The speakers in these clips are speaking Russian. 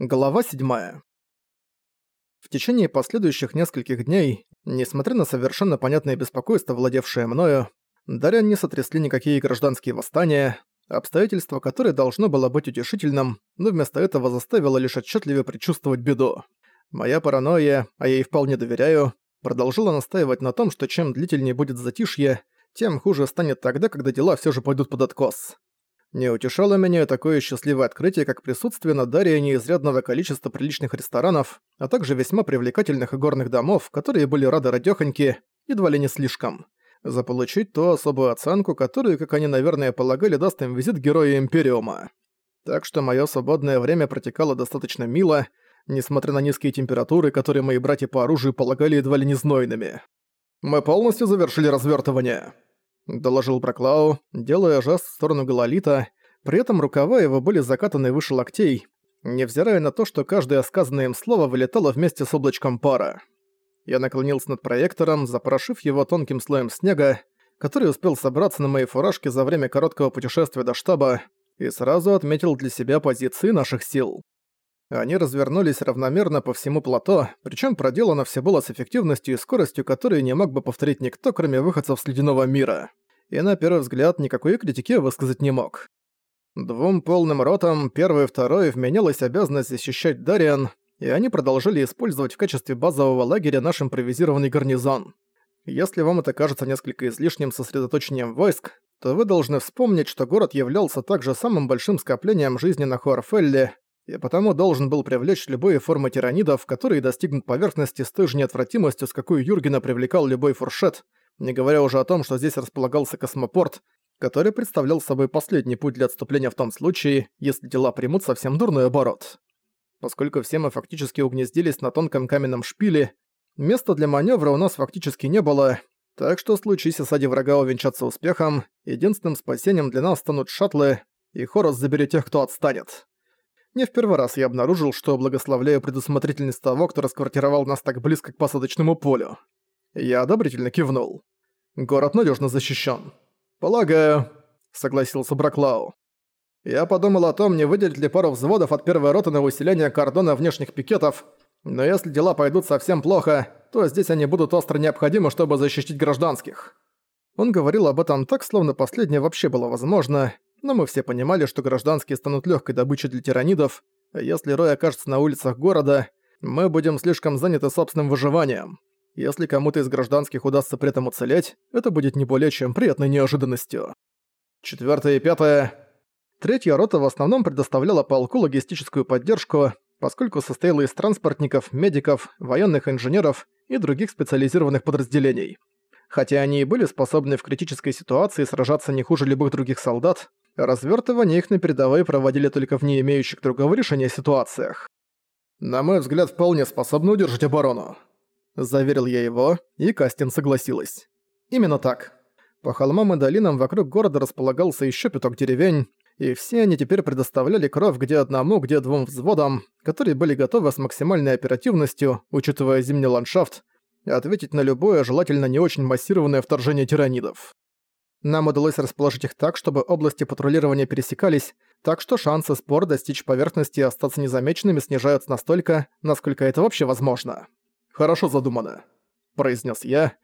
Глава 7. В течение последующих нескольких дней, несмотря на совершенно понятное беспокойство, владевшее мною, Дарьян не сотрясли никакие гражданские восстания, обстоятельство которое должно было быть утешительным, но вместо этого заставило лишь отчетливо предчувствовать беду. Моя паранойя, а я ей вполне доверяю, продолжила настаивать на том, что чем длительнее будет затишье, тем хуже станет тогда, когда дела все же пойдут под откос. Не утешало меня такое счастливое открытие, как присутствие на Дарье неизрядного количества приличных ресторанов, а также весьма привлекательных игорных домов, которые были рады радёхоньки, едва ли не слишком. Заполучить ту особую оценку, которую, как они, наверное, полагали, даст им визит героя Империума. Так что моё свободное время протекало достаточно мило, несмотря на низкие температуры, которые мои братья по оружию полагали едва ли не знойными. «Мы полностью завершили развертывание», доложил Браклау, делая жест в сторону Гололита, при этом рукава его были закатаны выше локтей, невзирая на то, что каждое сказанное им слово вылетало вместе с облачком пара. Я наклонился над проектором, запорошив его тонким слоем снега, который успел собраться на моей фуражке за время короткого путешествия до штаба, и сразу отметил для себя позиции наших сил. Они развернулись равномерно по всему плато, причем проделано все было с эффективностью и скоростью, которые не мог бы повторить никто, кроме выходцев с ледяного мира и на первый взгляд никакой критики высказать не мог. Двум полным ротам, первый и второй, вменялась обязанность защищать Дариан, и они продолжили использовать в качестве базового лагеря наш импровизированный гарнизон. Если вам это кажется несколько излишним сосредоточением войск, то вы должны вспомнить, что город являлся также самым большим скоплением жизни на Хуарфелле, и потому должен был привлечь любые формы тиранидов, которые достигнут поверхности с той же неотвратимостью, с какой Юргена привлекал любой фуршет, не говоря уже о том, что здесь располагался космопорт, который представлял собой последний путь для отступления в том случае, если дела примут совсем дурной оборот. Поскольку все мы фактически угнездились на тонком каменном шпиле, места для маневра у нас фактически не было, так что случись осаде врага увенчаться успехом, единственным спасением для нас станут шаттлы, и Хорос заберет тех, кто отстанет. Не в первый раз я обнаружил, что благословляю предусмотрительность того, кто расквартировал нас так близко к посадочному полю. Я одобрительно кивнул. Город надежно защищен. Полагаю, согласился Браклау. Я подумал о том, не выделить ли пару взводов от первой роты на усиление кордона внешних пикетов, но если дела пойдут совсем плохо, то здесь они будут остро необходимы, чтобы защитить гражданских. Он говорил об этом так, словно последнее вообще было возможно, но мы все понимали, что гражданские станут легкой добычей для тиранидов, а если Рой окажется на улицах города, мы будем слишком заняты собственным выживанием. Если кому-то из гражданских удастся при этом уцелеть, это будет не более чем приятной неожиданностью. Четвёртое и пятое. Третья рота в основном предоставляла полку логистическую поддержку, поскольку состояла из транспортников, медиков, военных инженеров и других специализированных подразделений. Хотя они и были способны в критической ситуации сражаться не хуже любых других солдат, развертывание их на передовой проводили только в не имеющих другого решения ситуациях. На мой взгляд, вполне способны удержать оборону. Заверил я его, и Кастин согласилась. Именно так. По холмам и долинам вокруг города располагался еще пяток деревень, и все они теперь предоставляли кровь где одному, где двум взводам, которые были готовы с максимальной оперативностью, учитывая зимний ландшафт, ответить на любое, желательно не очень массированное вторжение тиранидов. Нам удалось расположить их так, чтобы области патрулирования пересекались, так что шансы спор достичь поверхности и остаться незамеченными снижаются настолько, насколько это вообще возможно. «Хорошо задумано», — произнес я.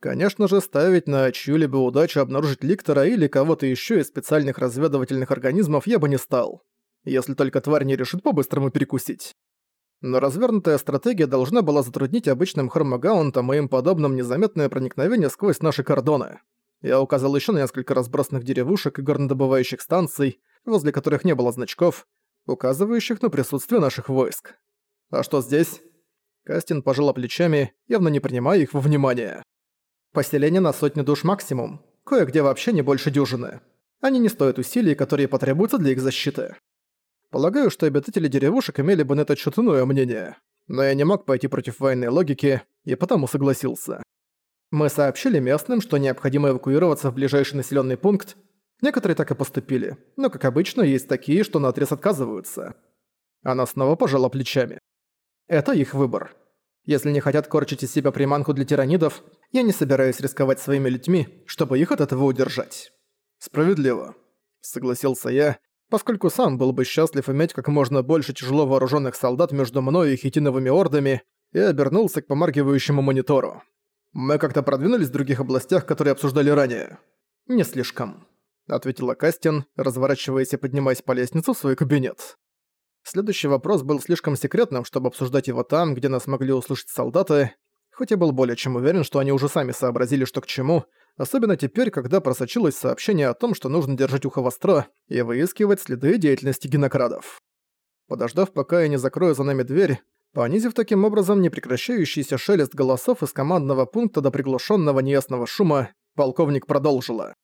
Конечно же, ставить на чью-либо удачу обнаружить Ликтора или кого-то еще из специальных разведывательных организмов я бы не стал. Если только тварь не решит по-быстрому перекусить. Но развернутая стратегия должна была затруднить обычным хромогаунтам и им подобным незаметное проникновение сквозь наши кордоны. Я указал еще на несколько разбросанных деревушек и горнодобывающих станций, возле которых не было значков, указывающих на присутствие наших войск. А что здесь? Кастин пожала плечами, явно не принимая их во внимание. «Поселение на сотню душ максимум. Кое-где вообще не больше дюжины. Они не стоят усилий, которые потребуются для их защиты. Полагаю, что обитатели деревушек имели бы на этот счет иное мнение. Но я не мог пойти против военной логики, и потому согласился. Мы сообщили местным, что необходимо эвакуироваться в ближайший населенный пункт. Некоторые так и поступили, но, как обычно, есть такие, что наотрез отказываются. Она снова пожала плечами. Это их выбор. Если не хотят корчить из себя приманку для тиранидов, я не собираюсь рисковать своими людьми, чтобы их от этого удержать. Справедливо. Согласился я, поскольку сам был бы счастлив иметь как можно больше тяжело вооруженных солдат между мной и хитиновыми ордами, и обернулся к помаргивающему монитору. «Мы как-то продвинулись в других областях, которые обсуждали ранее?» «Не слишком», — ответила Кастин, разворачиваясь и поднимаясь по лестнице в свой кабинет. Следующий вопрос был слишком секретным, чтобы обсуждать его там, где нас могли услышать солдаты, хоть я был более чем уверен, что они уже сами сообразили, что к чему, особенно теперь, когда просочилось сообщение о том, что нужно держать ухо востро и выискивать следы деятельности генокрадов. Подождав, пока я не закрою за нами дверь, понизив таким образом непрекращающийся шелест голосов из командного пункта до приглушенного неясного шума, полковник продолжила.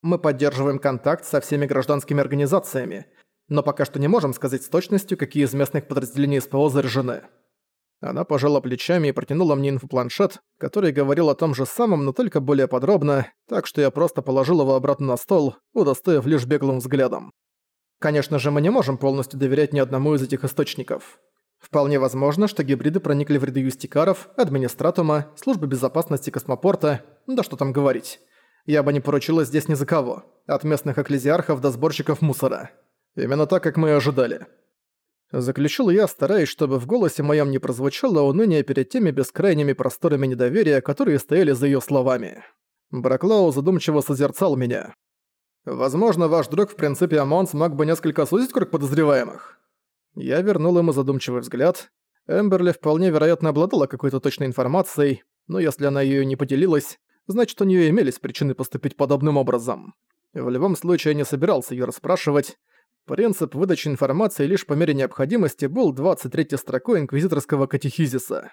«Мы поддерживаем контакт со всеми гражданскими организациями, но пока что не можем сказать с точностью, какие из местных подразделений СПО заряжены. Она пожала плечами и протянула мне инфопланшет, который говорил о том же самом, но только более подробно, так что я просто положил его обратно на стол, удостоив лишь беглым взглядом. Конечно же, мы не можем полностью доверять ни одному из этих источников. Вполне возможно, что гибриды проникли в ряды юстикаров, администратума, службы безопасности космопорта, да что там говорить. Я бы не поручила здесь ни за кого, от местных экклезиархов до сборщиков мусора. Именно так, как мы и ожидали. Заключил я, стараясь, чтобы в голосе моем не прозвучало уныние перед теми бескрайними просторами недоверия, которые стояли за её словами. Браклау задумчиво созерцал меня. «Возможно, ваш друг в принципе Амон смог бы несколько сузить круг подозреваемых». Я вернул ему задумчивый взгляд. Эмберли вполне вероятно обладала какой-то точной информацией, но если она её не поделилась, значит у неё имелись причины поступить подобным образом. В любом случае я не собирался её расспрашивать, Принцип выдачи информации лишь по мере необходимости был 23-й строкой инквизиторского катехизиса.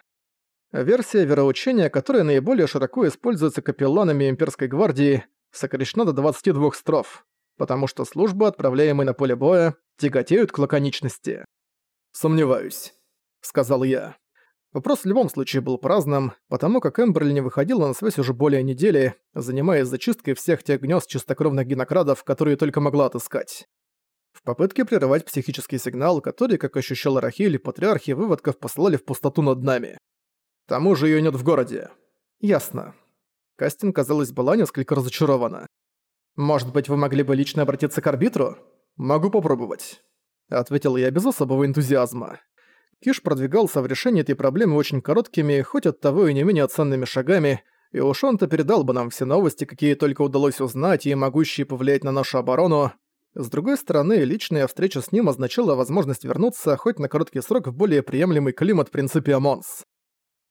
Версия вероучения, которая наиболее широко используется капелланами имперской гвардии, сокращена до 22 строф, потому что службы, отправляемые на поле боя, тяготеют к лаконичности. «Сомневаюсь», — сказал я. Вопрос в любом случае был праздным, потому как Эмберли не выходила на связь уже более недели, занимаясь зачисткой всех тех гнезд чистокровных генокрадов, которые только могла отыскать в попытке прерывать психический сигнал, который, как ощущал Рахиль, патриархи выводков послали в пустоту над нами. К тому же её нет в городе. Ясно. Кастин, казалось, была несколько разочарована. «Может быть, вы могли бы лично обратиться к арбитру?» «Могу попробовать», — ответил я без особого энтузиазма. Киш продвигался в решении этой проблемы очень короткими, хоть оттого и не менее ценными шагами, и уж он-то передал бы нам все новости, какие только удалось узнать и могущие повлиять на нашу оборону, с другой стороны, личная встреча с ним означала возможность вернуться хоть на короткий срок в более приемлемый климат принципе Монс.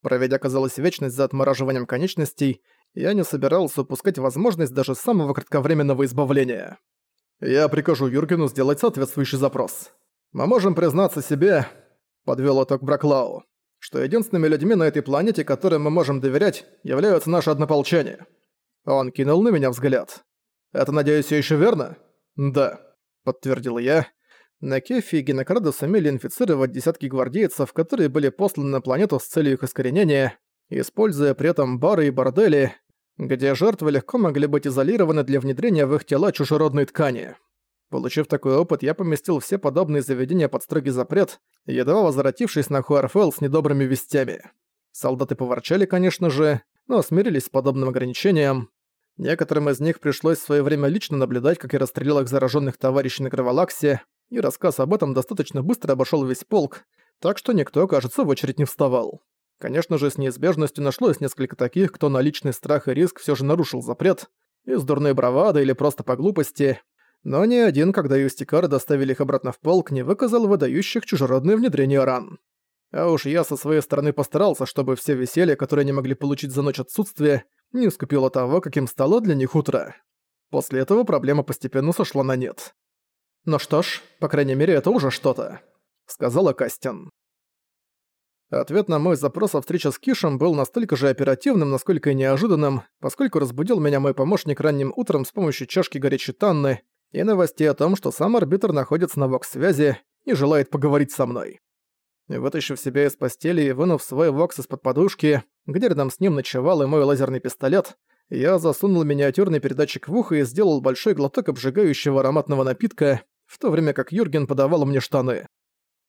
Проведя, казалось, вечность за отмораживанием конечностей, я не собирался упускать возможность даже самого кратковременного избавления. Я прикажу Юргену сделать соответствующий запрос. Мы можем признаться себе, подвёл итог Браклау, что единственными людьми на этой планете, которым мы можем доверять, являются наши однополчане. Он кинул на меня взгляд. Это, надеюсь, ещё верно? «Да», — подтвердил я. На Кефи и Генокрада сумели инфицировать десятки гвардейцев, которые были посланы на планету с целью их искоренения, используя при этом бары и бордели, где жертвы легко могли быть изолированы для внедрения в их тела чужеродной ткани. Получив такой опыт, я поместил все подобные заведения под строгий запрет, едва возвратившись на Хуарфелл с недобрыми вестями. Солдаты поворчали, конечно же, но смирились с подобным ограничением. Некоторым из них пришлось в своё время лично наблюдать, как я расстрелял их заражённых товарищей на Кроволаксе, и рассказ об этом достаточно быстро обошёл весь полк, так что никто, кажется, в очередь не вставал. Конечно же, с неизбежностью нашлось несколько таких, кто на личный страх и риск всё же нарушил запрет, из дурной бравады или просто по глупости, но ни один, когда юстикары доставили их обратно в полк, не выказал выдающих чужеродное внедрение ран. А уж я со своей стороны постарался, чтобы все веселье, которое они могли получить за ночь отсутствия, не скупила того, каким стало для них утро. После этого проблема постепенно сошла на нет. «Ну что ж, по крайней мере, это уже что-то», — сказала Кастин. Ответ на мой запрос о встрече с Кишем был настолько же оперативным, насколько и неожиданным, поскольку разбудил меня мой помощник ранним утром с помощью чашки горячей танны и новостей о том, что сам арбитр находится на вокс-связи и желает поговорить со мной. Вытащив себя из постели и вынув свой вокс из-под подушки, где рядом с ним ночевал и мой лазерный пистолет, я засунул миниатюрный передатчик в ухо и сделал большой глоток обжигающего ароматного напитка, в то время как Юрген подавал мне штаны.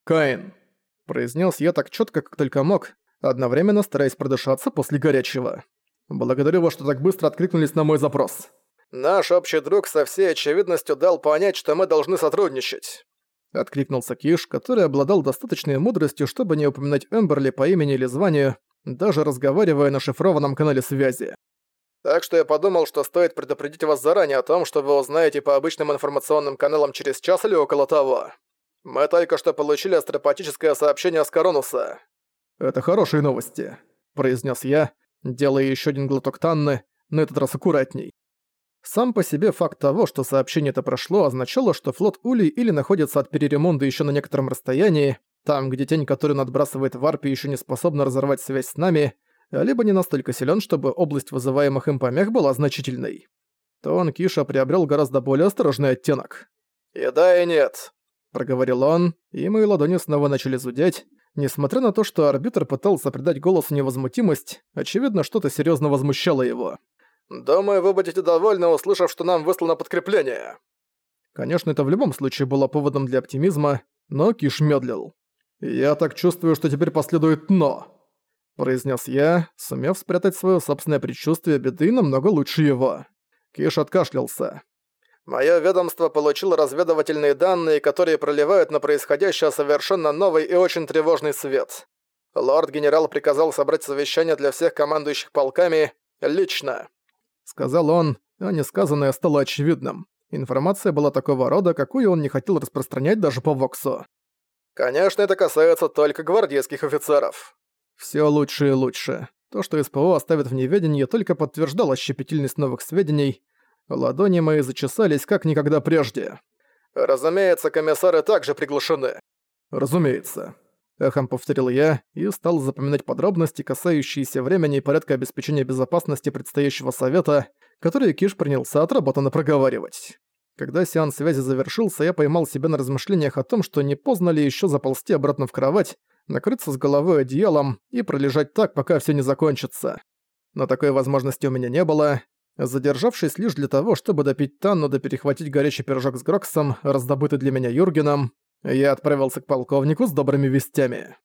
«Каин», — произнес я так четко, как только мог, одновременно стараясь продышаться после горячего. «Благодарю вас, что так быстро откликнулись на мой запрос. Наш общий друг со всей очевидностью дал понять, что мы должны сотрудничать. Откликнулся Киш, который обладал достаточной мудростью, чтобы не упоминать Эмберли по имени или званию, даже разговаривая на шифрованном канале связи. Так что я подумал, что стоит предупредить вас заранее о том, что вы узнаете по обычным информационным каналам через час или около того. Мы только что получили астропатическое сообщение с Коронуса. «Это хорошие новости», — произнес я, делая еще один глоток Танны, на этот раз аккуратней. Сам по себе факт того, что сообщение это прошло, означало, что флот Ули или находится от Переремонда еще на некотором расстоянии, там, где тень, которую он отбрасывает в арпе, еще не способна разорвать связь с нами, либо не настолько силен, чтобы область вызываемых им помех была значительной. Тон Киша приобрел гораздо более осторожный оттенок. «И да, и нет», — проговорил он, и мои ладони снова начали зудеть. Несмотря на то, что арбитр пытался придать голосу невозмутимость, очевидно, что-то серьезно возмущало его. «Думаю, вы будете довольны, услышав, что нам выслано подкрепление». Конечно, это в любом случае было поводом для оптимизма, но Киш медлил. «Я так чувствую, что теперь последует «но» произнес я, сумев спрятать свое собственное предчувствие беды намного лучше его. Киш откашлялся. «Моё ведомство получило разведывательные данные, которые проливают на происходящее совершенно новый и очень тревожный свет. Лорд-генерал приказал собрать совещание для всех командующих полками лично», — сказал он, а несказанное стало очевидным. Информация была такого рода, какую он не хотел распространять даже по Воксу. «Конечно, это касается только гвардейских офицеров. Все лучше и лучше. То, что СПО оставит в неведении, только подтверждало щепетильность новых сведений. Ладони мои зачесались как никогда прежде. «Разумеется, комиссары также приглашены». «Разумеется», — эхом повторил я и стал запоминать подробности, касающиеся времени и порядка обеспечения безопасности предстоящего совета, которые Киш принялся отработанно проговаривать. Когда сеанс связи завершился, я поймал себя на размышлениях о том, что не поздно ли еще заползти обратно в кровать, накрыться с головой одеялом и пролежать так, пока все не закончится. Но такой возможности у меня не было. Задержавшись лишь для того, чтобы допить Танну да перехватить горячий пирожок с Гроксом, раздобытый для меня Юргеном, я отправился к полковнику с добрыми вестями.